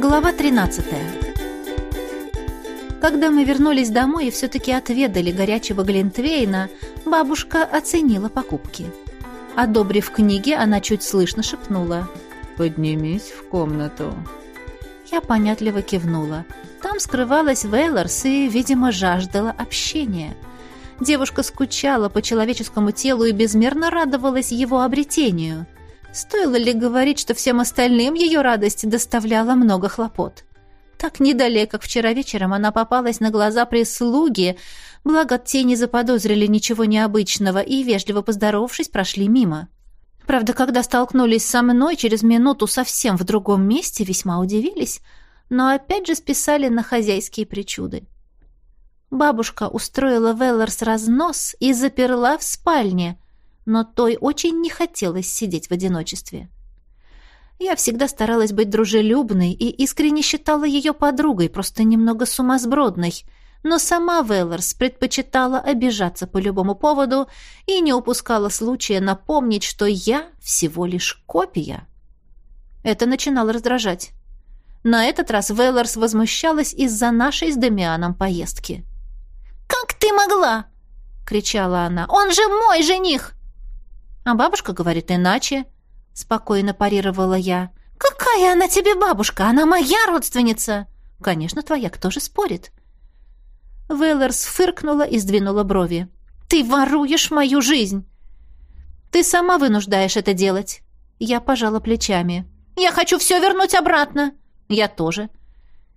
Глава 13. Когда мы вернулись домой и все-таки отведали горячего глинтвейна, бабушка оценила покупки. Одобрив книги, она чуть слышно шепнула. «Поднимись в комнату». Я понятливо кивнула. Там скрывалась Вейлорс и, видимо, жаждала общения. Девушка скучала по человеческому телу и безмерно радовалась его обретению. Стоило ли говорить, что всем остальным ее радость доставляла много хлопот? Так недалеко, как вчера вечером, она попалась на глаза прислуги, благо те не заподозрили ничего необычного и, вежливо поздоровавшись, прошли мимо. Правда, когда столкнулись со мной через минуту совсем в другом месте, весьма удивились, но опять же списали на хозяйские причуды. Бабушка устроила Велларс разнос и заперла в спальне, но той очень не хотелось сидеть в одиночестве. Я всегда старалась быть дружелюбной и искренне считала ее подругой, просто немного сумасбродной, но сама Велларс предпочитала обижаться по любому поводу и не упускала случая напомнить, что я всего лишь копия. Это начинало раздражать. На этот раз Велларс возмущалась из-за нашей с Демианом поездки. «Как ты могла?» — кричала она. «Он же мой жених!» А бабушка говорит иначе, — спокойно парировала я. «Какая она тебе бабушка? Она моя родственница!» «Конечно, твоя, кто же спорит?» Веллерс фыркнула и сдвинула брови. «Ты воруешь мою жизнь!» «Ты сама вынуждаешь это делать!» Я пожала плечами. «Я хочу все вернуть обратно!» «Я тоже!»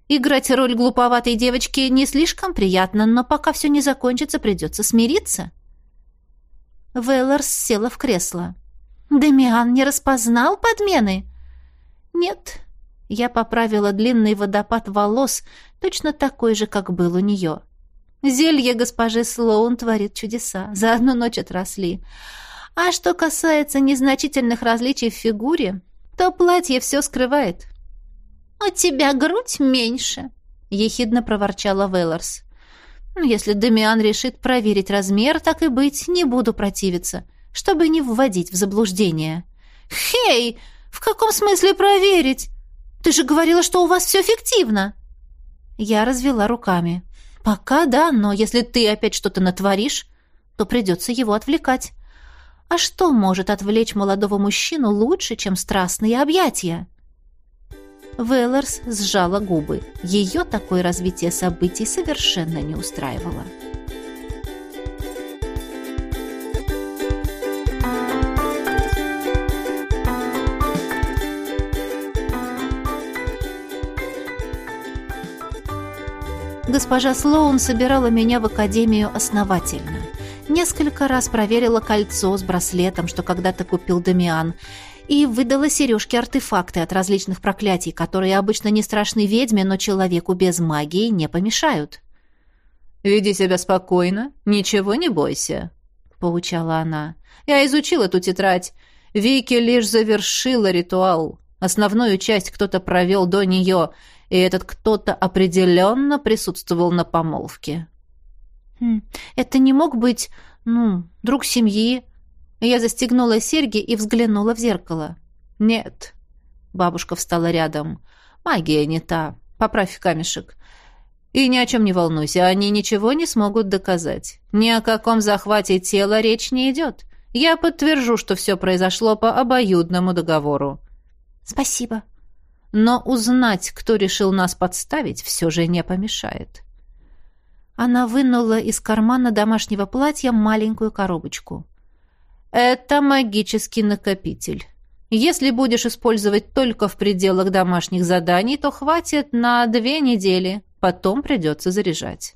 Играть роль глуповатой девочки не слишком приятно, но пока все не закончится, придется смириться. Веллерс села в кресло. «Демиан не распознал подмены?» «Нет». Я поправила длинный водопад волос, точно такой же, как был у нее. Зелье госпожи Слоун творит чудеса. За одну ночь отросли. А что касается незначительных различий в фигуре, то платье все скрывает. «У тебя грудь меньше», — ехидно проворчала Велларс. «Ну, «Если Демиан решит проверить размер, так и быть, не буду противиться, чтобы не вводить в заблуждение». «Хей, в каком смысле проверить? Ты же говорила, что у вас все фиктивно!» Я развела руками. «Пока да, но если ты опять что-то натворишь, то придется его отвлекать. А что может отвлечь молодого мужчину лучше, чем страстные объятия?» Веллерс сжала губы. Ее такое развитие событий совершенно не устраивало. Госпожа Слоун собирала меня в академию основательно. Несколько раз проверила кольцо с браслетом, что когда-то купил Дамиан, и выдала сережки-артефакты от различных проклятий, которые обычно не страшны ведьме, но человеку без магии не помешают. «Веди себя спокойно, ничего не бойся», — поучала она. «Я изучила эту тетрадь. Вики лишь завершила ритуал. Основную часть кто-то провел до нее, и этот кто-то определенно присутствовал на помолвке. Хм, «Это не мог быть, ну, друг семьи?» Я застегнула серьги и взглянула в зеркало. «Нет». Бабушка встала рядом. «Магия не та. Поправь камешек. И ни о чем не волнуйся, они ничего не смогут доказать. Ни о каком захвате тела речь не идет. Я подтвержу, что все произошло по обоюдному договору». «Спасибо», но узнать, кто решил нас подставить, все же не помешает. Она вынула из кармана домашнего платья маленькую коробочку. «Это магический накопитель. Если будешь использовать только в пределах домашних заданий, то хватит на две недели, потом придется заряжать».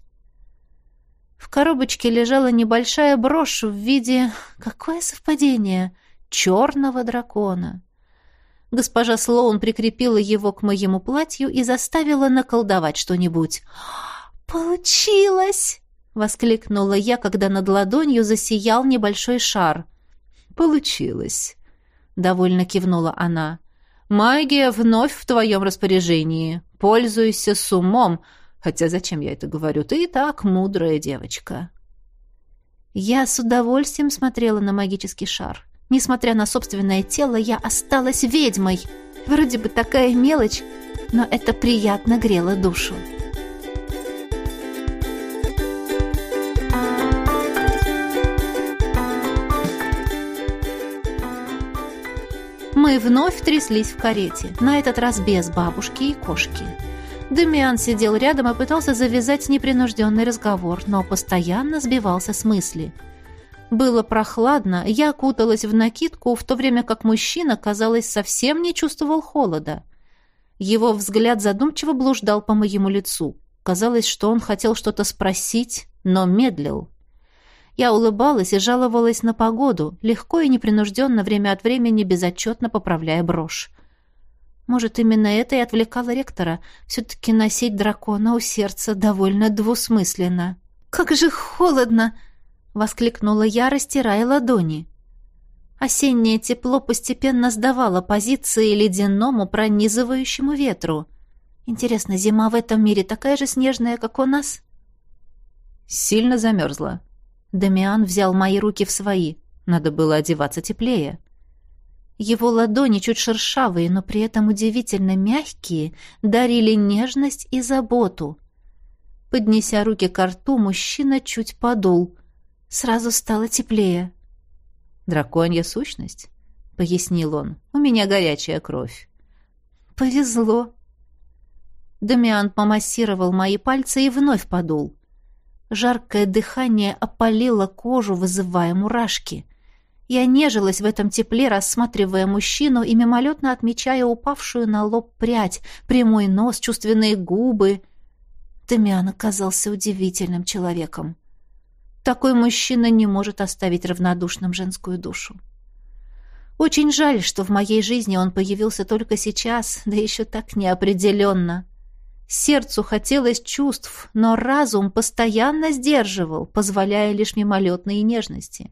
В коробочке лежала небольшая брошь в виде... Какое совпадение! Черного дракона. Госпожа Слоун прикрепила его к моему платью и заставила наколдовать что-нибудь. «Получилось!» — воскликнула я, когда над ладонью засиял небольшой шар. «Получилось!» — довольно кивнула она. «Магия вновь в твоем распоряжении. Пользуйся с умом. Хотя зачем я это говорю? Ты и так мудрая девочка». Я с удовольствием смотрела на магический шар. Несмотря на собственное тело, я осталась ведьмой. Вроде бы такая мелочь, но это приятно грело душу. Мы вновь тряслись в карете, на этот раз без бабушки и кошки. Демиан сидел рядом и пытался завязать непринужденный разговор, но постоянно сбивался с мысли. Было прохладно, я куталась в накидку, в то время как мужчина, казалось, совсем не чувствовал холода. Его взгляд задумчиво блуждал по моему лицу. Казалось, что он хотел что-то спросить, но медлил. Я улыбалась и жаловалась на погоду, легко и непринужденно время от времени безотчетно поправляя брошь. Может, именно это и отвлекало ректора. Все-таки носить дракона у сердца довольно двусмысленно. «Как же холодно!» — воскликнула я, растирая ладони. Осеннее тепло постепенно сдавало позиции ледяному пронизывающему ветру. Интересно, зима в этом мире такая же снежная, как у нас? Сильно замерзла. Дамиан взял мои руки в свои. Надо было одеваться теплее. Его ладони, чуть шершавые, но при этом удивительно мягкие, дарили нежность и заботу. Поднеся руки к рту, мужчина чуть подул. Сразу стало теплее. «Драконья сущность», — пояснил он. «У меня горячая кровь». «Повезло». Дамиан помассировал мои пальцы и вновь подул. Жаркое дыхание опалило кожу, вызывая мурашки. Я нежилась в этом тепле, рассматривая мужчину и мимолетно отмечая упавшую на лоб прядь, прямой нос, чувственные губы. Дамиан оказался удивительным человеком. Такой мужчина не может оставить равнодушным женскую душу. Очень жаль, что в моей жизни он появился только сейчас, да еще так неопределенно. Сердцу хотелось чувств, но разум постоянно сдерживал, позволяя лишь мимолетные нежности.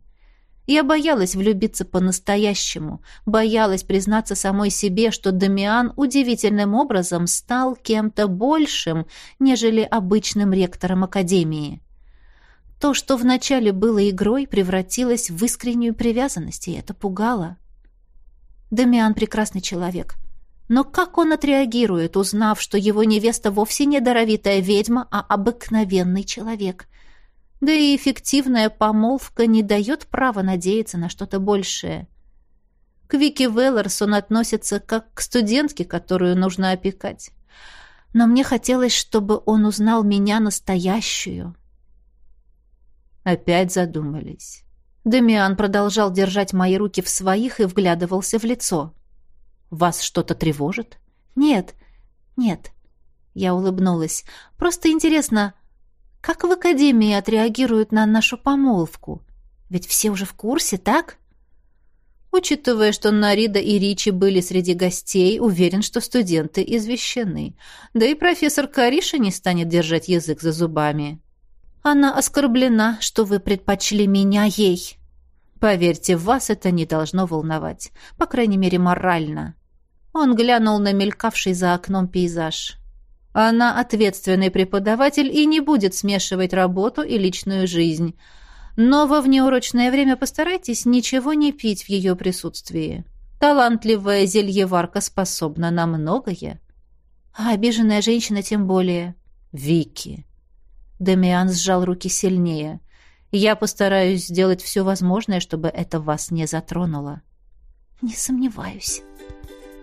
Я боялась влюбиться по-настоящему, боялась признаться самой себе, что Дамиан удивительным образом стал кем-то большим, нежели обычным ректором Академии. То, что вначале было игрой, превратилось в искреннюю привязанность, и это пугало. Дамиан прекрасный человек — но как он отреагирует, узнав, что его невеста вовсе не даровитая ведьма, а обыкновенный человек? Да и эффективная помолвка не дает права надеяться на что-то большее. К Вики Веллерс он относится как к студентке, которую нужно опекать. Но мне хотелось, чтобы он узнал меня настоящую. Опять задумались. Демиан продолжал держать мои руки в своих и вглядывался в лицо. Вас что-то тревожит? Нет, нет. Я улыбнулась. Просто интересно, как в академии отреагируют на нашу помолвку? Ведь все уже в курсе, так? Учитывая, что Нарида и Ричи были среди гостей, уверен, что студенты извещены. Да и профессор Кариша не станет держать язык за зубами. Она оскорблена, что вы предпочли меня ей. Поверьте, вас это не должно волновать. По крайней мере, морально. Он глянул на мелькавший за окном пейзаж. Она ответственный преподаватель и не будет смешивать работу и личную жизнь. Но во внеурочное время постарайтесь ничего не пить в ее присутствии. Талантливая зельеварка способна на многое. А обиженная женщина тем более. Вики. Демиан сжал руки сильнее. Я постараюсь сделать все возможное, чтобы это вас не затронуло. Не сомневаюсь. —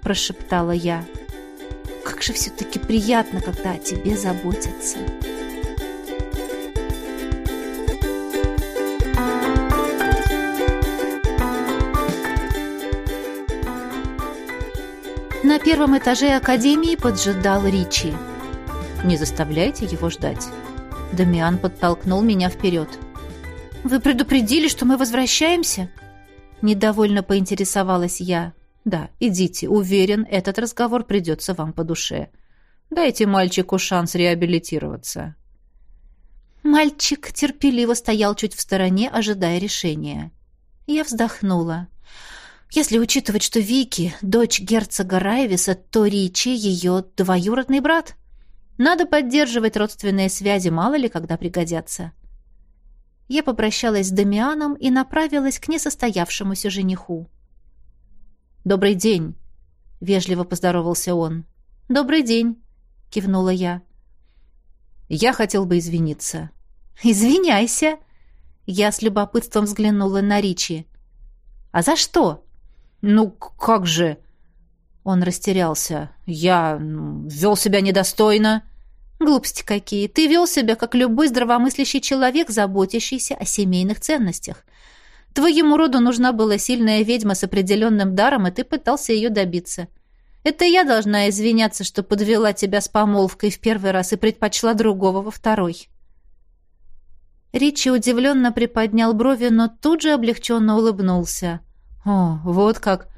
прошептала я. «Как же все-таки приятно, когда о тебе заботятся!» На первом этаже академии поджидал Ричи. «Не заставляйте его ждать». Дамиан подтолкнул меня вперед. «Вы предупредили, что мы возвращаемся?» Недовольно поинтересовалась я. Да, идите, уверен, этот разговор придется вам по душе. Дайте мальчику шанс реабилитироваться. Мальчик терпеливо стоял чуть в стороне, ожидая решения. Я вздохнула. Если учитывать, что Вики — дочь герцога Райвиса, то Ричи — ее двоюродный брат. Надо поддерживать родственные связи, мало ли, когда пригодятся. Я попрощалась с Дамианом и направилась к несостоявшемуся жениху. «Добрый день», — вежливо поздоровался он. добрый день», — кивнула я. «Я хотел бы извиниться». «Извиняйся!» Я с любопытством взглянула на Ричи. «А за что?» «Ну, как же...» Он растерялся. «Я вел себя недостойно». «Глупости какие! Ты вел себя, как любой здравомыслящий человек, заботящийся о семейных ценностях. Твоему роду нужна была сильная ведьма с определенным даром, и ты пытался ее добиться. Это я должна извиняться, что подвела тебя с помолвкой в первый раз и предпочла другого во второй». Ричи удивленно приподнял брови, но тут же облегченно улыбнулся. «О, вот как!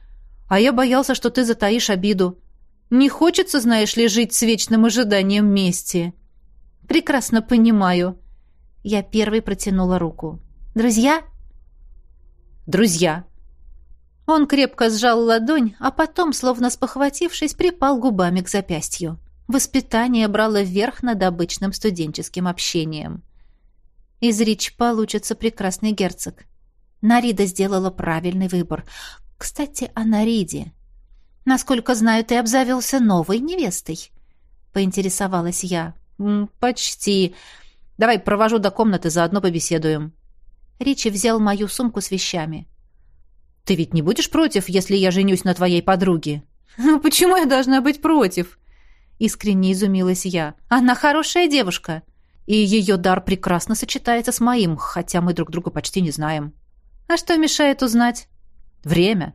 А я боялся, что ты затаишь обиду. Не хочется, знаешь ли, жить с вечным ожиданием мести». «Прекрасно понимаю». Я первой протянула руку. «Друзья?» «Друзья». Он крепко сжал ладонь, а потом, словно спохватившись, припал губами к запястью. Воспитание брало верх над обычным студенческим общением. Из Рич получится прекрасный герцог. Нарида сделала правильный выбор. Кстати, о Нариде. Насколько знаю, ты обзавелся новой невестой. Поинтересовалась я. «Почти. Давай провожу до комнаты, заодно побеседуем». Ричи взял мою сумку с вещами. «Ты ведь не будешь против, если я женюсь на твоей подруге?» «Почему я должна быть против?» Искренне изумилась я. «Она хорошая девушка» и ее дар прекрасно сочетается с моим, хотя мы друг друга почти не знаем. А что мешает узнать? Время.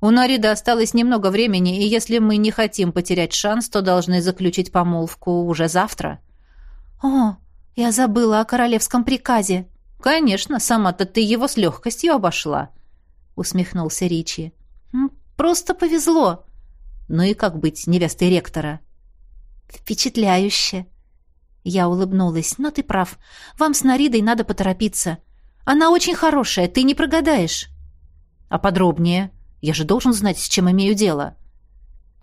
У Нарида осталось немного времени, и если мы не хотим потерять шанс, то должны заключить помолвку уже завтра. О, я забыла о королевском приказе. Конечно, сама-то ты его с легкостью обошла, усмехнулся Ричи. Просто повезло. Ну и как быть невестой ректора? Впечатляюще, я улыбнулась. «Но ты прав. Вам с Наридой надо поторопиться. Она очень хорошая, ты не прогадаешь». «А подробнее? Я же должен знать, с чем имею дело».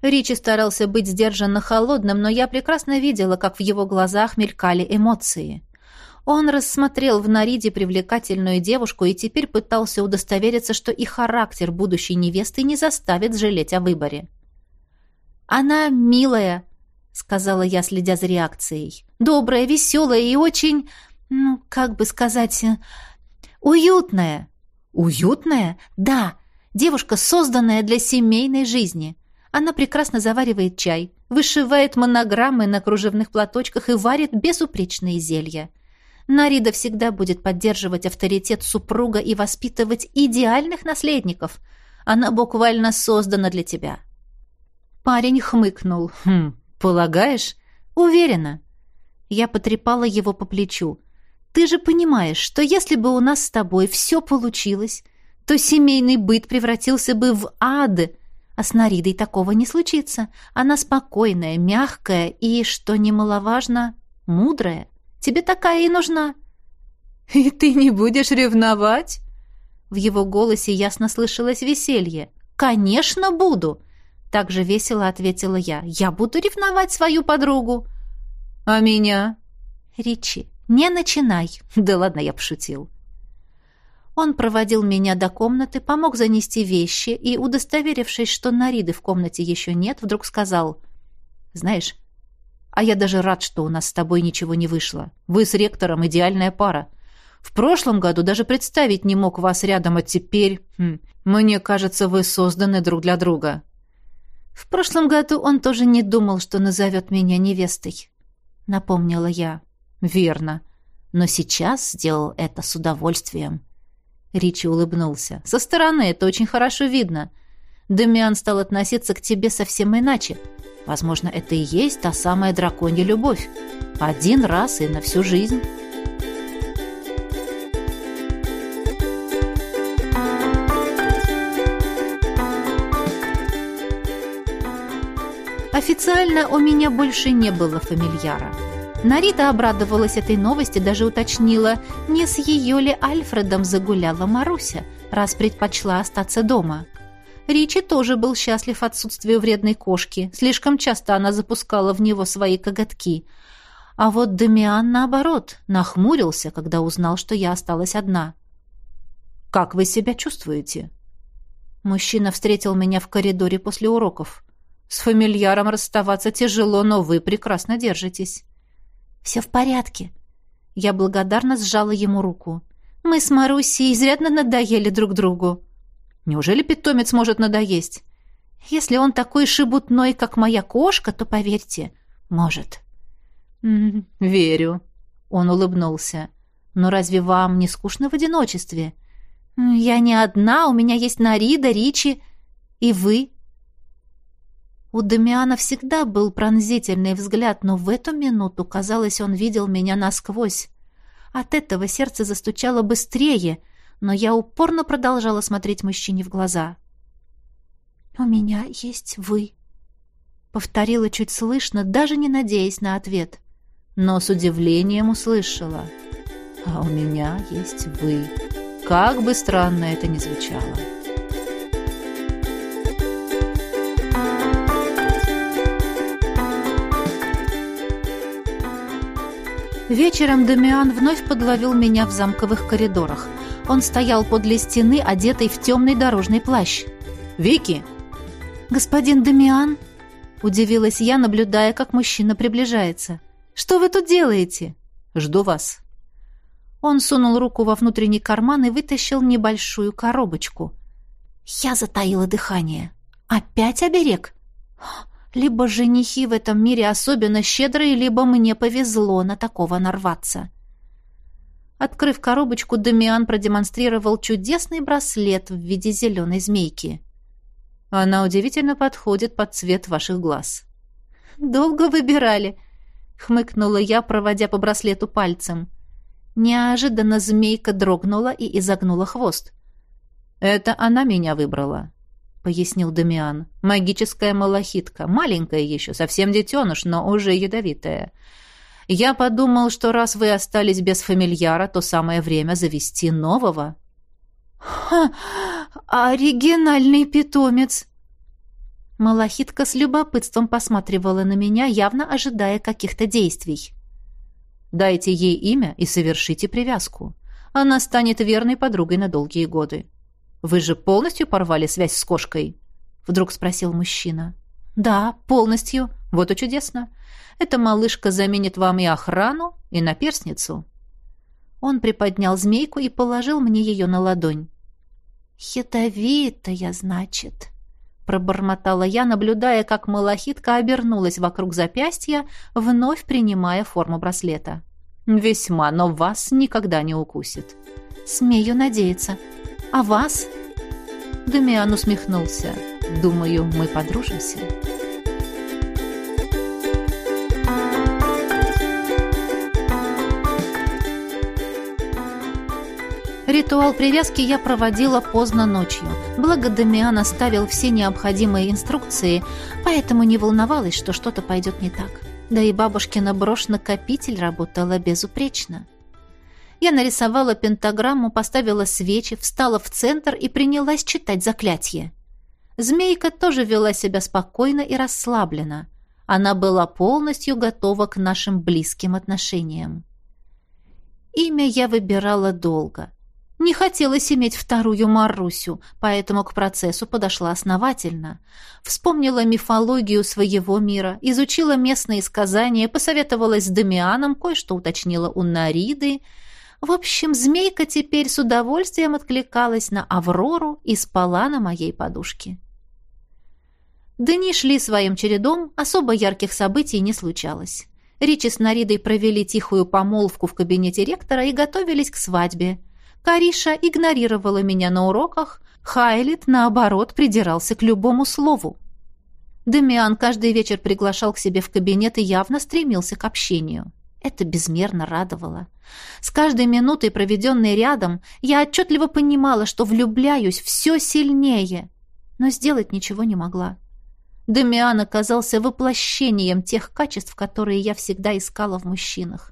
Ричи старался быть сдержанно холодным, но я прекрасно видела, как в его глазах мелькали эмоции. Он рассмотрел в Нариде привлекательную девушку и теперь пытался удостовериться, что и характер будущей невесты не заставит жалеть о выборе. «Она милая», — сказала я, следя за реакцией. «Добрая, веселая и очень, ну, как бы сказать, уютная». «Уютная? Да, девушка, созданная для семейной жизни. Она прекрасно заваривает чай, вышивает монограммы на кружевных платочках и варит безупречные зелья. Нарида всегда будет поддерживать авторитет супруга и воспитывать идеальных наследников. Она буквально создана для тебя». Парень хмыкнул. «Хм, «Полагаешь?» «Уверена». Я потрепала его по плечу. «Ты же понимаешь, что если бы у нас с тобой все получилось, то семейный быт превратился бы в ад, а с Наридой такого не случится. Она спокойная, мягкая и, что немаловажно, мудрая. Тебе такая и нужна». «И ты не будешь ревновать?» В его голосе ясно слышалось веселье. «Конечно, буду!» Так же весело ответила я. «Я буду ревновать свою подругу». «А меня?» «Ричи, не начинай». «Да ладно, я пошутил». Он проводил меня до комнаты, помог занести вещи и, удостоверившись, что Нариды в комнате еще нет, вдруг сказал, «Знаешь, а я даже рад, что у нас с тобой ничего не вышло. Вы с ректором идеальная пара. В прошлом году даже представить не мог вас рядом, а теперь... Хм, мне кажется, вы созданы друг для друга». В прошлом году он тоже не думал, что назовет меня невестой. Напомнила я. Верно. Но сейчас сделал это с удовольствием. Ричи улыбнулся. Со стороны это очень хорошо видно. Демиан стал относиться к тебе совсем иначе. Возможно, это и есть та самая драконья любовь. Один раз и на всю жизнь. Официально у меня больше не было фамильяра. Нарита обрадовалась этой новости, даже уточнила, не с ее ли Альфредом загуляла Маруся, раз предпочла остаться дома. Ричи тоже был счастлив отсутствию вредной кошки. Слишком часто она запускала в него свои коготки. А вот Дамиан, наоборот, нахмурился, когда узнал, что я осталась одна. «Как вы себя чувствуете?» Мужчина встретил меня в коридоре после уроков. С фамильяром расставаться тяжело, но вы прекрасно держитесь. Все в порядке. Я благодарно сжала ему руку. Мы с Марусей изрядно надоели друг другу. Неужели питомец может надоесть? Если он такой шебутной, как моя кошка, то, поверьте, может. «М верю. Он улыбнулся. Но разве вам не скучно в одиночестве? Я не одна, у меня есть Нарида, Ричи и вы. У Дамиана всегда был пронзительный взгляд, но в эту минуту, казалось, он видел меня насквозь. От этого сердце застучало быстрее, но я упорно продолжала смотреть мужчине в глаза. «У меня есть вы», — повторила чуть слышно, даже не надеясь на ответ. Но с удивлением услышала. «А у меня есть вы». Как бы странно это ни звучало. Вечером Дамиан вновь подловил меня в замковых коридорах. Он стоял подле стены, одетый в темный дорожный плащ. «Вики!» «Господин Дамиан?» Удивилась я, наблюдая, как мужчина приближается. «Что вы тут делаете?» «Жду вас». Он сунул руку во внутренний карман и вытащил небольшую коробочку. Я затаила дыхание. «Опять оберег?» Либо женихи в этом мире особенно щедрые, либо мне повезло на такого нарваться. Открыв коробочку, Дамиан продемонстрировал чудесный браслет в виде зеленой змейки. Она удивительно подходит под цвет ваших глаз. «Долго выбирали», — хмыкнула я, проводя по браслету пальцем. Неожиданно змейка дрогнула и изогнула хвост. «Это она меня выбрала», — пояснил Дамиан. «Магическая малахитка, маленькая еще, совсем детеныш, но уже ядовитая. Я подумал, что раз вы остались без фамильяра, то самое время завести нового». «Ха! Оригинальный питомец!» Малахитка с любопытством посматривала на меня, явно ожидая каких-то действий. «Дайте ей имя и совершите привязку. Она станет верной подругой на долгие годы. Вы же полностью порвали связь с кошкой?» Вдруг спросил мужчина. «Да, полностью. Вот и чудесно. Эта малышка заменит вам и охрану, и наперсницу». Он приподнял змейку и положил мне ее на ладонь. «Ядовитая, значит», — пробормотала я, наблюдая, как малахитка обернулась вокруг запястья, вновь принимая форму браслета. «Весьма, но вас никогда не укусит». «Смею надеяться. А вас?» Дамиан усмехнулся. «Думаю, мы подружимся». Ритуал привязки я проводила поздно ночью. Благо Дамиан оставил все необходимые инструкции, поэтому не волновалась, что что-то пойдет не так. Да и бабушкина брошь-накопитель работала безупречно. Я нарисовала пентаграмму, поставила свечи, встала в центр и принялась читать заклятие. Змейка тоже вела себя спокойно и расслабленно. Она была полностью готова к нашим близким отношениям. Имя я выбирала долго — не хотелось иметь вторую Марусю, поэтому к процессу подошла основательно. Вспомнила мифологию своего мира, изучила местные сказания, посоветовалась с Дамианом, кое-что уточнила у Нариды. В общем, змейка теперь с удовольствием откликалась на Аврору и спала на моей подушке. Дни шли своим чередом, особо ярких событий не случалось. Ричи с Наридой провели тихую помолвку в кабинете ректора и готовились к свадьбе – Кариша игнорировала меня на уроках, Хайлит, наоборот, придирался к любому слову. Демиан каждый вечер приглашал к себе в кабинет и явно стремился к общению. Это безмерно радовало. С каждой минутой, проведенной рядом, я отчетливо понимала, что влюбляюсь все сильнее, но сделать ничего не могла. Демиан оказался воплощением тех качеств, которые я всегда искала в мужчинах.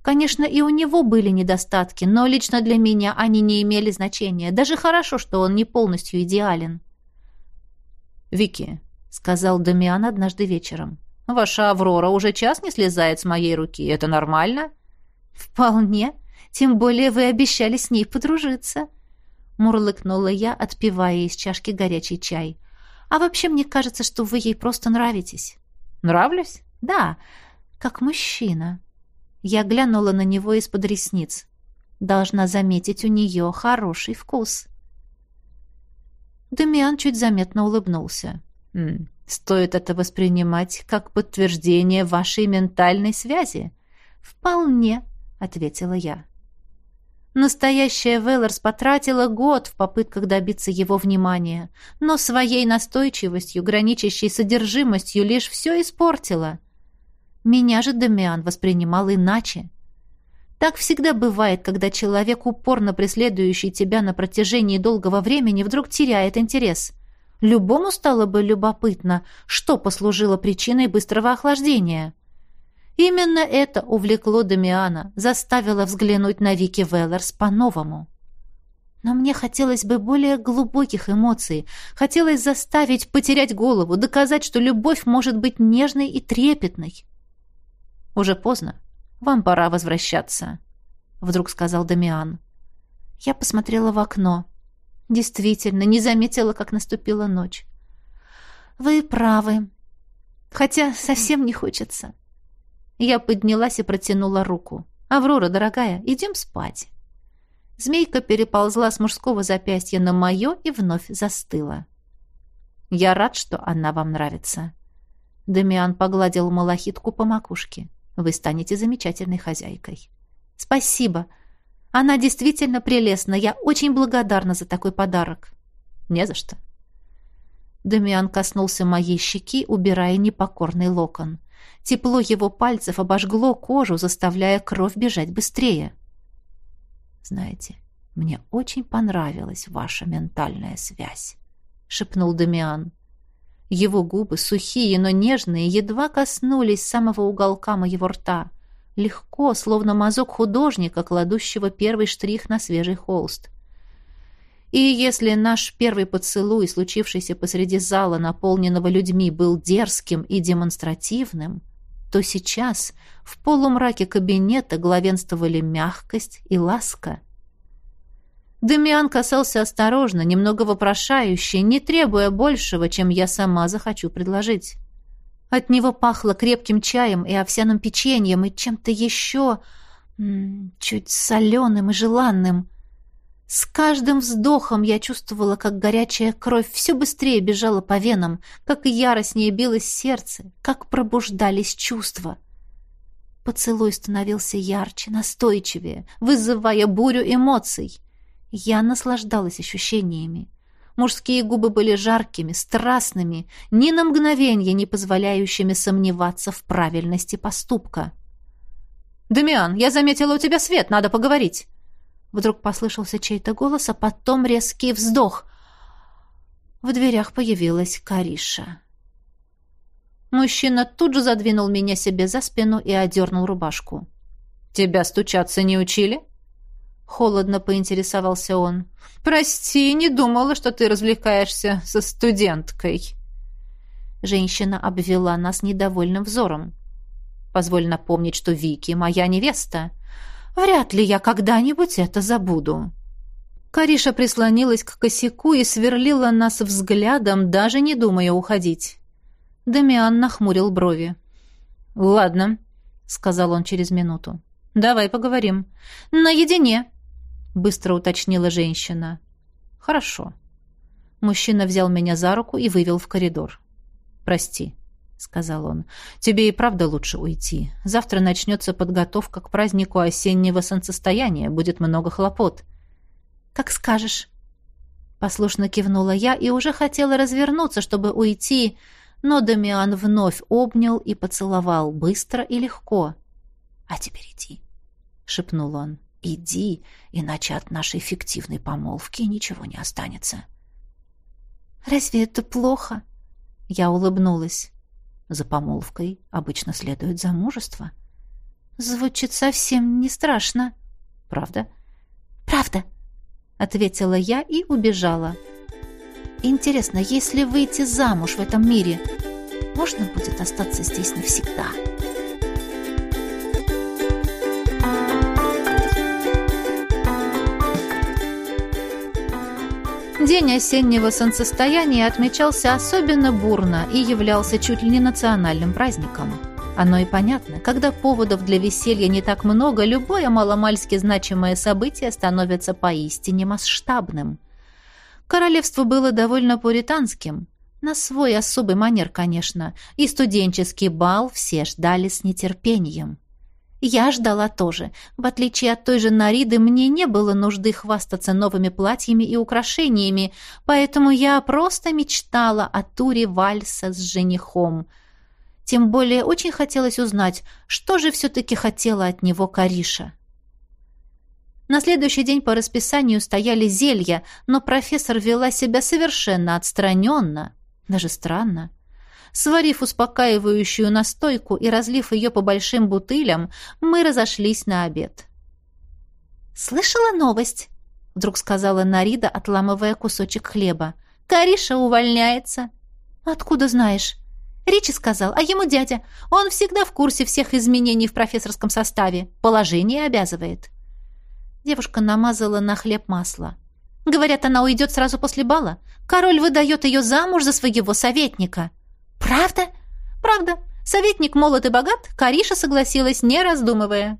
Конечно, и у него были недостатки, но лично для меня они не имели значения. Даже хорошо, что он не полностью идеален. «Вики», — сказал Дамиан однажды вечером, — «ваша Аврора уже час не слезает с моей руки. Это нормально?» «Вполне. Тем более вы обещали с ней подружиться», — мурлыкнула я, отпивая из чашки горячий чай. А вообще, мне кажется, что вы ей просто нравитесь». «Нравлюсь?» «Да, как мужчина». Я глянула на него из-под ресниц. Должна заметить, у нее хороший вкус. Демиан чуть заметно улыбнулся. «Стоит это воспринимать как подтверждение вашей ментальной связи?» «Вполне», — ответила я. Настоящая Веллерс потратила год в попытках добиться его внимания, но своей настойчивостью, граничащей содержимостью, лишь все испортила. Меня же Демиан воспринимал иначе. Так всегда бывает, когда человек, упорно преследующий тебя на протяжении долгого времени, вдруг теряет интерес. Любому стало бы любопытно, что послужило причиной быстрого охлаждения. Именно это увлекло Дамиана, заставило взглянуть на Вики Веллерс по-новому. Но мне хотелось бы более глубоких эмоций, хотелось заставить потерять голову, доказать, что любовь может быть нежной и трепетной. Уже поздно. Вам пора возвращаться, вдруг сказал Дамиан. Я посмотрела в окно. Действительно, не заметила, как наступила ночь. Вы правы. Хотя совсем не хочется. Я поднялась и протянула руку. «Аврора, дорогая, идем спать». Змейка переползла с мужского запястья на мое и вновь застыла. «Я рад, что она вам нравится». Дамиан погладил малахитку по макушке. «Вы станете замечательной хозяйкой». «Спасибо. Она действительно прелестна. Я очень благодарна за такой подарок». «Не за что». Дамиан коснулся моей щеки, убирая непокорный локон. Тепло его пальцев обожгло кожу, заставляя кровь бежать быстрее. «Знаете, мне очень понравилась ваша ментальная связь», — шепнул Дамиан. Его губы, сухие, но нежные, едва коснулись самого уголка моего рта. Легко, словно мазок художника, кладущего первый штрих на свежий холст. И если наш первый поцелуй, случившийся посреди зала, наполненного людьми, был дерзким и демонстративным, то сейчас в полумраке кабинета главенствовали мягкость и ласка. Демиан касался осторожно, немного вопрошающе, не требуя большего, чем я сама захочу предложить. От него пахло крепким чаем и овсяным печеньем, и чем-то еще чуть соленым и желанным. С каждым вздохом я чувствовала, как горячая кровь все быстрее бежала по венам, как яростнее билось сердце, как пробуждались чувства. Поцелуй становился ярче, настойчивее, вызывая бурю эмоций. Я наслаждалась ощущениями. Мужские губы были жаркими, страстными, ни на мгновение не позволяющими сомневаться в правильности поступка. «Дамиан, я заметила у тебя свет, надо поговорить!» Вдруг послышался чей-то голос, а потом резкий вздох. В дверях появилась Кариша. Мужчина тут же задвинул меня себе за спину и одернул рубашку. «Тебя стучаться не учили?» Холодно поинтересовался он. «Прости, не думала, что ты развлекаешься со студенткой». Женщина обвела нас недовольным взором. «Позволь напомнить, что Вики моя невеста. Вряд ли я когда-нибудь это забуду». Кариша прислонилась к косяку и сверлила нас взглядом, даже не думая уходить. Дамиан нахмурил брови. «Ладно», — сказал он через минуту. «Давай поговорим. Наедине», — быстро уточнила женщина. «Хорошо». Мужчина взял меня за руку и вывел в коридор. «Прости», — сказал он. «Тебе и правда лучше уйти. Завтра начнется подготовка к празднику осеннего солнцестояния. Будет много хлопот». «Как скажешь». Послушно кивнула я и уже хотела развернуться, чтобы уйти, но Дамиан вновь обнял и поцеловал быстро и легко. «А теперь иди», — шепнул он. «Иди, иначе от нашей фиктивной помолвки ничего не останется». «Разве это плохо?» Я улыбнулась. За помолвкой обычно следует замужество. Звучит совсем не страшно. Правда? Правда, ответила я и убежала. Интересно, если выйти замуж в этом мире, можно будет остаться здесь навсегда? День осеннего солнцестояния отмечался особенно бурно и являлся чуть ли не национальным праздником. Оно и понятно, когда поводов для веселья не так много, любое маломальски значимое событие становится поистине масштабным. Королевство было довольно пуританским, на свой особый манер, конечно, и студенческий бал все ждали с нетерпением. Я ждала тоже. В отличие от той же Нариды, мне не было нужды хвастаться новыми платьями и украшениями, поэтому я просто мечтала о туре вальса с женихом — тем более очень хотелось узнать, что же все-таки хотела от него Кариша. На следующий день по расписанию стояли зелья, но профессор вела себя совершенно отстраненно, даже странно. Сварив успокаивающую настойку и разлив ее по большим бутылям, мы разошлись на обед. «Слышала новость?» — вдруг сказала Нарида, отламывая кусочек хлеба. «Кариша увольняется». «Откуда знаешь?» Ричи сказал, а ему дядя. Он всегда в курсе всех изменений в профессорском составе. Положение обязывает. Девушка намазала на хлеб масло. Говорят, она уйдет сразу после бала. Король выдает ее замуж за своего советника. Правда? Правда. Советник молод и богат, Кариша согласилась, не раздумывая.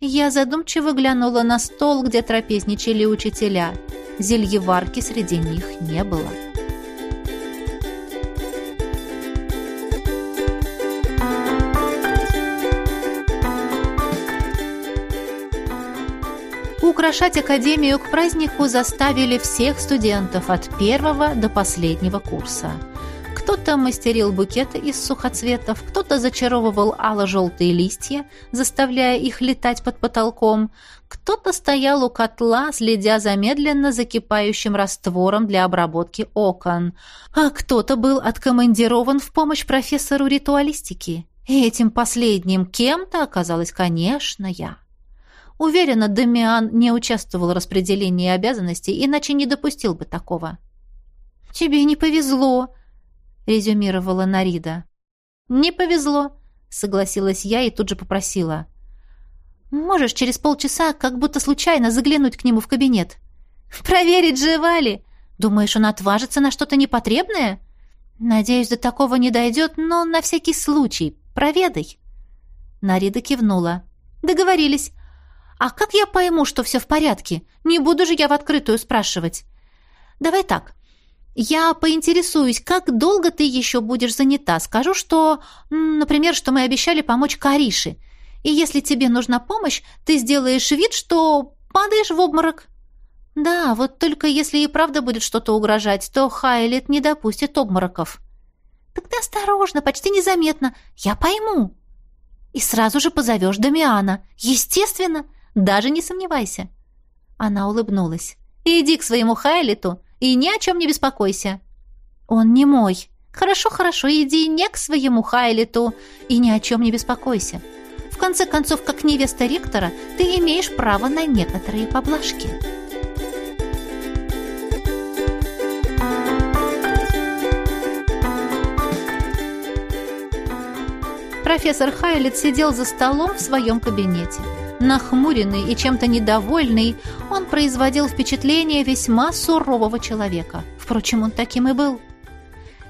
Я задумчиво глянула на стол, где трапезничали учителя. Зельеварки среди них не было. Украшать академию к празднику заставили всех студентов от первого до последнего курса. Кто-то мастерил букеты из сухоцветов, кто-то зачаровывал ало-желтые листья, заставляя их летать под потолком, кто-то стоял у котла, следя за медленно закипающим раствором для обработки окон, а кто-то был откомандирован в помощь профессору ритуалистики. И этим последним кем-то оказалась, конечно, я. Уверена, Дамиан не участвовал в распределении обязанностей, иначе не допустил бы такого. «Тебе не повезло», — резюмировала Нарида. «Не повезло», — согласилась я и тут же попросила. «Можешь через полчаса как будто случайно заглянуть к нему в кабинет?» «Проверить, жива ли? Думаешь, он отважится на что-то непотребное?» «Надеюсь, до такого не дойдет, но на всякий случай. Проведай». Нарида кивнула. «Договорились. А как я пойму, что все в порядке? Не буду же я в открытую спрашивать. Давай так. Я поинтересуюсь, как долго ты еще будешь занята. Скажу, что, например, что мы обещали помочь Карише. И если тебе нужна помощь, ты сделаешь вид, что падаешь в обморок. Да, вот только если и правда будет что-то угрожать, то Хайлет не допустит обмороков. Тогда осторожно, почти незаметно. Я пойму. И сразу же позовешь Дамиана. Естественно. Даже не сомневайся». Она улыбнулась. «Иди к своему Хайлиту и ни о чем не беспокойся». «Он не мой». «Хорошо, хорошо, иди не к своему Хайлиту и ни о чем не беспокойся. В конце концов, как невеста ректора, ты имеешь право на некоторые поблажки». Профессор Хайлит сидел за столом в своем кабинете. Нахмуренный и чем-то недовольный, он производил впечатление весьма сурового человека. Впрочем, он таким и был.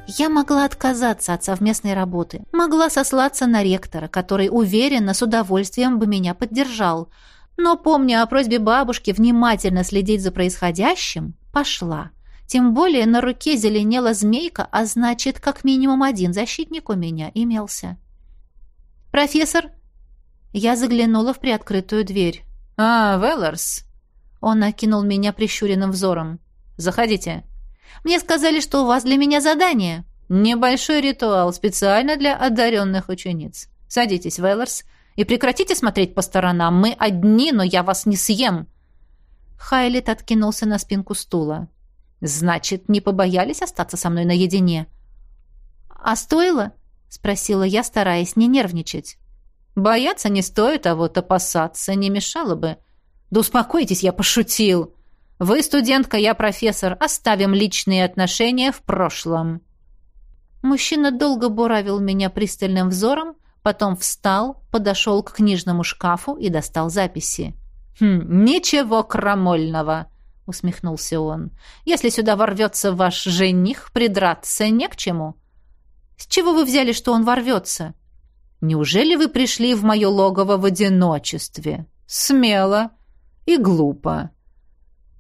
Я могла отказаться от совместной работы, могла сослаться на ректора, который уверенно, с удовольствием бы меня поддержал. Но, помня о просьбе бабушки внимательно следить за происходящим, пошла. Тем более на руке зеленела змейка, а значит, как минимум один защитник у меня имелся. «Профессор, я заглянула в приоткрытую дверь. «А, Велларс!» Он окинул меня прищуренным взором. «Заходите». «Мне сказали, что у вас для меня задание». «Небольшой ритуал специально для одаренных учениц. Садитесь, Велларс, и прекратите смотреть по сторонам. Мы одни, но я вас не съем». Хайлит откинулся на спинку стула. «Значит, не побоялись остаться со мной наедине?» «А стоило?» — спросила я, стараясь не нервничать. Бояться не стоит, а вот опасаться не мешало бы. Да успокойтесь, я пошутил. Вы студентка, я профессор. Оставим личные отношения в прошлом. Мужчина долго буравил меня пристальным взором, потом встал, подошел к книжному шкафу и достал записи. «Хм, ничего крамольного», —— усмехнулся он. «Если сюда ворвется ваш жених, придраться не к чему». «С чего вы взяли, что он ворвется?» «Неужели вы пришли в мое логово в одиночестве?» «Смело и глупо».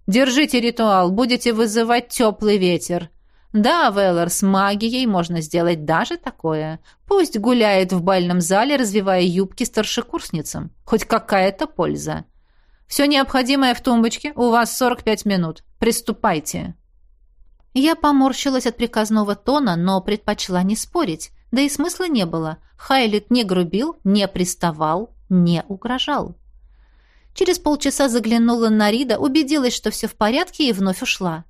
«Держите ритуал, будете вызывать теплый ветер. Да, Веллар, с магией можно сделать даже такое. Пусть гуляет в бальном зале, развивая юбки старшекурсницам. Хоть какая-то польза». Все необходимое в тумбочке. У вас 45 минут. Приступайте». Я поморщилась от приказного тона, но предпочла не спорить. Да и смысла не было. Хайлит не грубил, не приставал, не угрожал. Через полчаса заглянула на Рида, убедилась, что все в порядке, и вновь ушла.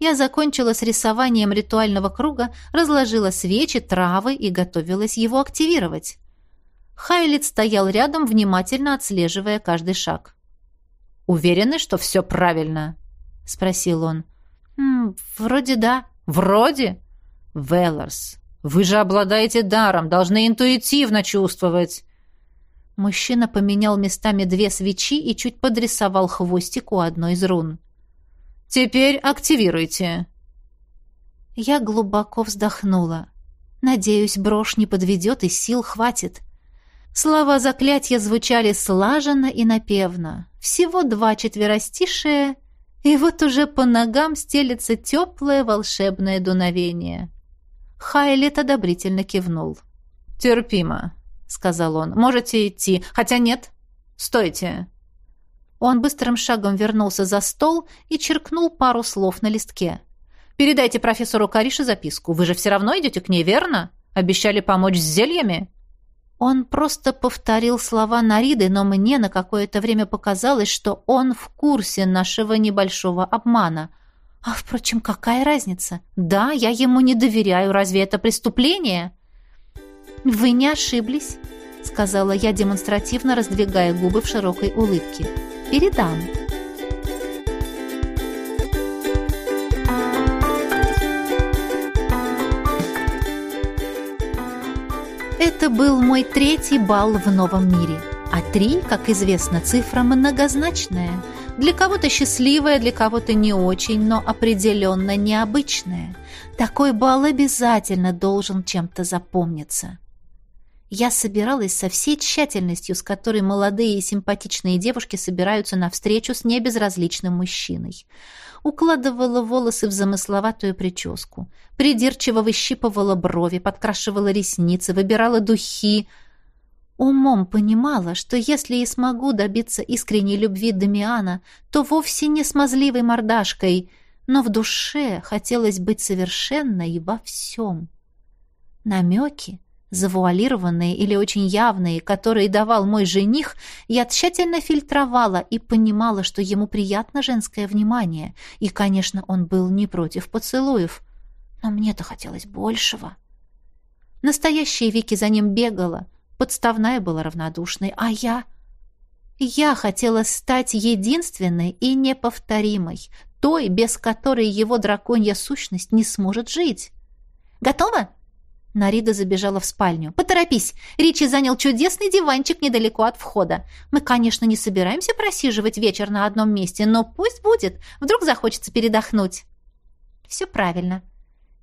Я закончила с рисованием ритуального круга, разложила свечи, травы и готовилась его активировать. Хайлит стоял рядом, внимательно отслеживая каждый шаг. «Уверены, что все правильно?» — спросил он. «М, «Вроде да». «Вроде?» «Велларс, вы же обладаете даром, должны интуитивно чувствовать». Мужчина поменял местами две свечи и чуть подрисовал хвостик у одной из рун. «Теперь активируйте». Я глубоко вздохнула. Надеюсь, брошь не подведет и сил хватит. Слова заклятия звучали слаженно и напевно. Всего два четверостишия, и вот уже по ногам стелется теплое волшебное дуновение. Хайлет одобрительно кивнул. «Терпимо», — сказал он. «Можете идти. Хотя нет. Стойте». Он быстрым шагом вернулся за стол и черкнул пару слов на листке. «Передайте профессору Карише записку. Вы же все равно идете к ней, верно? Обещали помочь с зельями?» Он просто повторил слова Нариды, но мне на какое-то время показалось, что он в курсе нашего небольшого обмана. А, впрочем, какая разница? Да, я ему не доверяю. Разве это преступление? Вы не ошиблись, сказала я, демонстративно раздвигая губы в широкой улыбке. Передам. Это был мой третий балл в новом мире. А три, как известно, цифра многозначная. Для кого-то счастливая, для кого-то не очень, но определенно необычная. Такой балл обязательно должен чем-то запомниться. Я собиралась со всей тщательностью, с которой молодые и симпатичные девушки собираются на встречу с небезразличным мужчиной. Укладывала волосы в замысловатую прическу, придирчиво выщипывала брови, подкрашивала ресницы, выбирала духи. Умом понимала, что если и смогу добиться искренней любви Дамиана, то вовсе не смазливой мордашкой, но в душе хотелось быть совершенной во всем. Намеки — завуалированные или очень явные, которые давал мой жених, я тщательно фильтровала и понимала, что ему приятно женское внимание, и, конечно, он был не против поцелуев. Но мне-то хотелось большего. Настоящая Вики за ним бегала, подставная была равнодушной, а я... Я хотела стать единственной и неповторимой, той, без которой его драконья сущность не сможет жить. «Готова?» Нарида забежала в спальню. «Поторопись! Ричи занял чудесный диванчик недалеко от входа. Мы, конечно, не собираемся просиживать вечер на одном месте, но пусть будет. Вдруг захочется передохнуть». «Все правильно».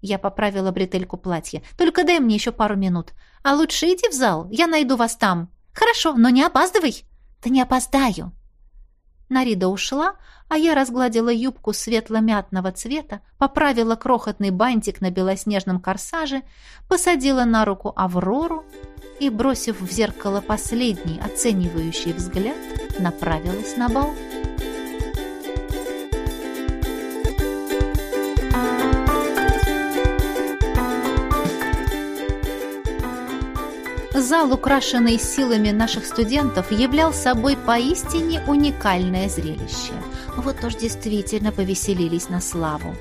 Я поправила бретельку платья. «Только дай мне еще пару минут. А лучше иди в зал, я найду вас там». «Хорошо, но не опаздывай». «Да не опоздаю». Нарида ушла, а я разгладила юбку светло-мятного цвета, поправила крохотный бантик на белоснежном корсаже, посадила на руку Аврору и, бросив в зеркало последний оценивающий взгляд, направилась на бал. Зал, украшенный силами наших студентов, являл собой поистине уникальное зрелище. Вот уж действительно повеселились на славу.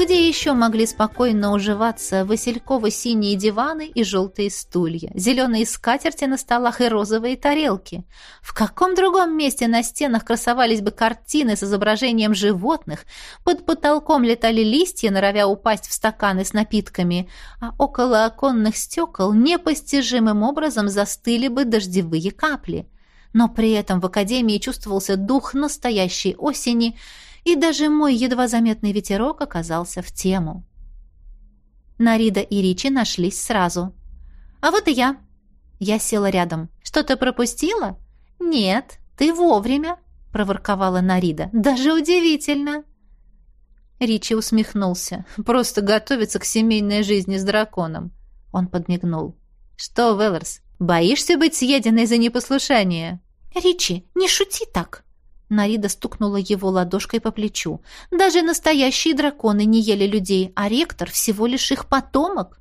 Где еще могли спокойно уживаться васильково-синие диваны и желтые стулья, зеленые скатерти на столах и розовые тарелки? В каком другом месте на стенах красовались бы картины с изображением животных, под потолком летали листья, норовя упасть в стаканы с напитками, а около оконных стекол непостижимым образом застыли бы дождевые капли? Но при этом в академии чувствовался дух настоящей осени – и даже мой едва заметный ветерок оказался в тему. Нарида и Ричи нашлись сразу. «А вот и я». Я села рядом. «Что-то пропустила?» «Нет, ты вовремя», — проворковала Нарида. «Даже удивительно». Ричи усмехнулся. «Просто готовится к семейной жизни с драконом». Он подмигнул. «Что, Веллерс, боишься быть съеденной за непослушание?» «Ричи, не шути так!» Нарида стукнула его ладошкой по плечу. «Даже настоящие драконы не ели людей, а ректор всего лишь их потомок».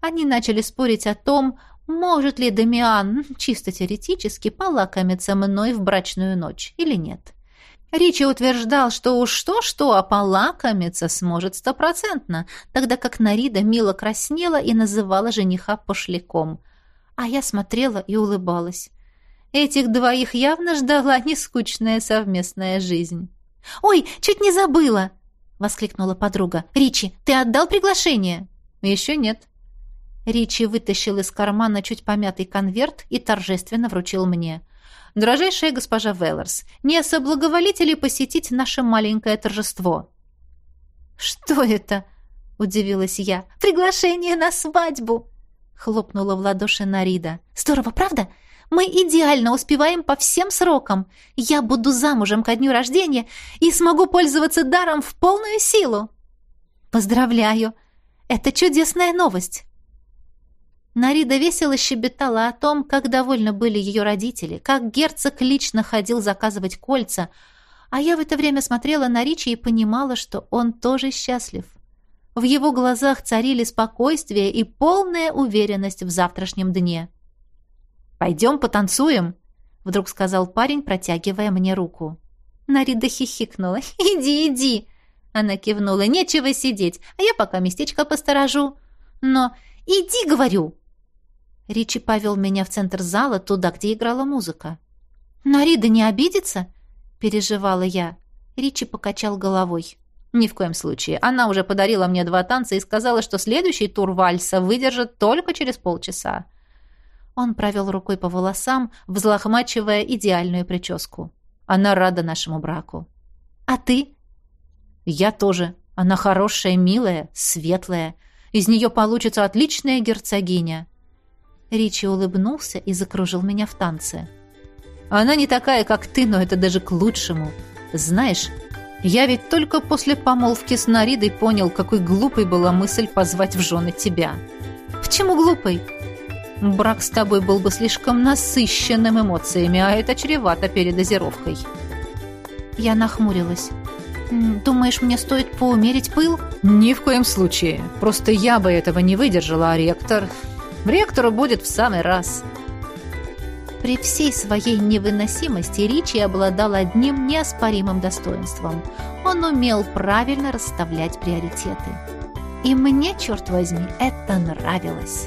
Они начали спорить о том, может ли Дамиан, чисто теоретически, полакомиться мной в брачную ночь или нет. Ричи утверждал, что уж что-что, а полакомиться сможет стопроцентно, тогда как Нарида мило краснела и называла жениха пошляком. А я смотрела и улыбалась. Этих двоих явно ждала нескучная совместная жизнь. «Ой, чуть не забыла!» — воскликнула подруга. «Ричи, ты отдал приглашение?» «Еще нет». Ричи вытащил из кармана чуть помятый конверт и торжественно вручил мне. «Дорожайшая госпожа Веллерс, не соблаговолите ли посетить наше маленькое торжество?» «Что это?» — удивилась я. «Приглашение на свадьбу!» — хлопнула в ладоши Нарида. «Здорово, правда? Мы идеально успеваем по всем срокам. Я буду замужем ко дню рождения и смогу пользоваться даром в полную силу. Поздравляю! Это чудесная новость!» Нарида весело щебетала о том, как довольны были ее родители, как герцог лично ходил заказывать кольца, а я в это время смотрела на Ричи и понимала, что он тоже счастлив. В его глазах царили спокойствие и полная уверенность в завтрашнем дне. «Пойдем потанцуем», — вдруг сказал парень, протягивая мне руку. Нарида хихикнула. «Иди, иди!» Она кивнула. «Нечего сидеть, а я пока местечко посторожу». «Но иди, говорю!» Ричи повел меня в центр зала, туда, где играла музыка. «Нарида не обидится?» — переживала я. Ричи покачал головой. «Ни в коем случае. Она уже подарила мне два танца и сказала, что следующий тур вальса выдержит только через полчаса». Он провел рукой по волосам, взлохмачивая идеальную прическу. «Она рада нашему браку». «А ты?» «Я тоже. Она хорошая, милая, светлая. Из нее получится отличная герцогиня». Ричи улыбнулся и закружил меня в танце. «Она не такая, как ты, но это даже к лучшему. Знаешь, я ведь только после помолвки с Наридой понял, какой глупой была мысль позвать в жены тебя». «Почему глупой?» «Брак с тобой был бы слишком насыщенным эмоциями, а это чревато передозировкой». Я нахмурилась. «Думаешь, мне стоит поумерить пыл?» «Ни в коем случае. Просто я бы этого не выдержала, а ректор...» Ректору будет в самый раз. При всей своей невыносимости Ричи обладал одним неоспоримым достоинством. Он умел правильно расставлять приоритеты. И мне, черт возьми, это нравилось.